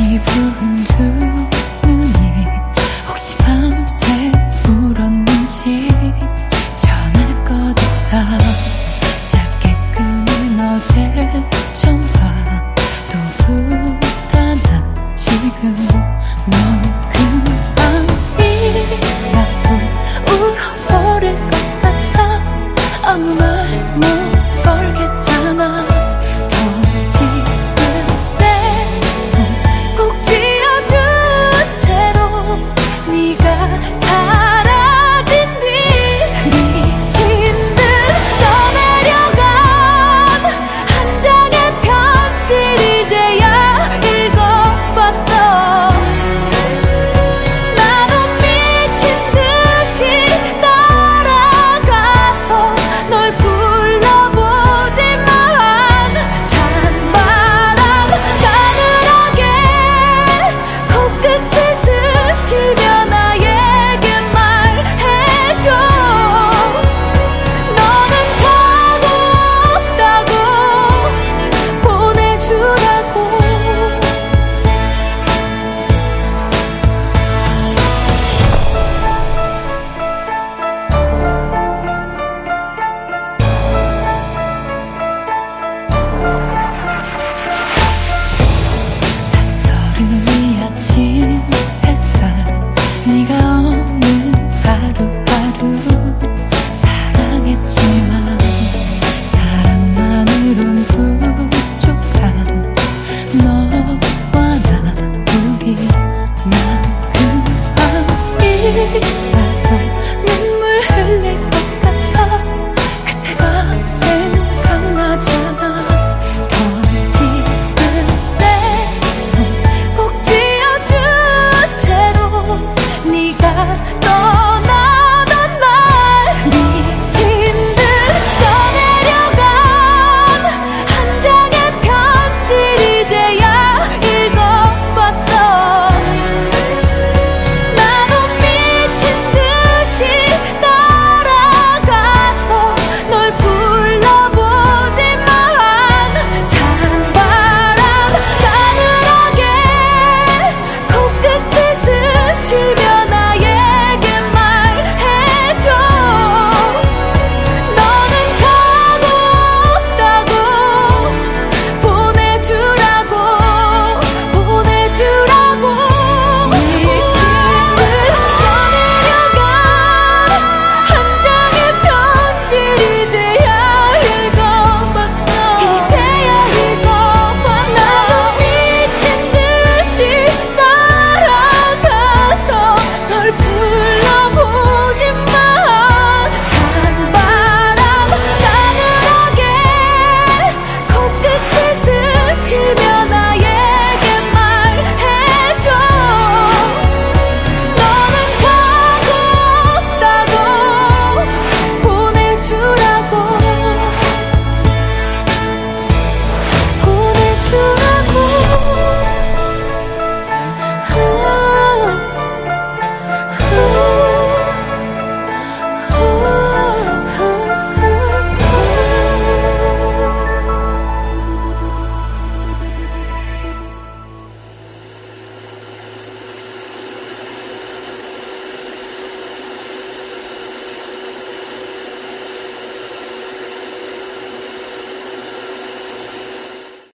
네 부은 눈이 혹시 밤새 울었는지 전할 것 없다. 작게 끊은 어제 전화 또 불안한 지금. 넌 금방이라도 울어버릴 것 같아. 아무 말 못. 才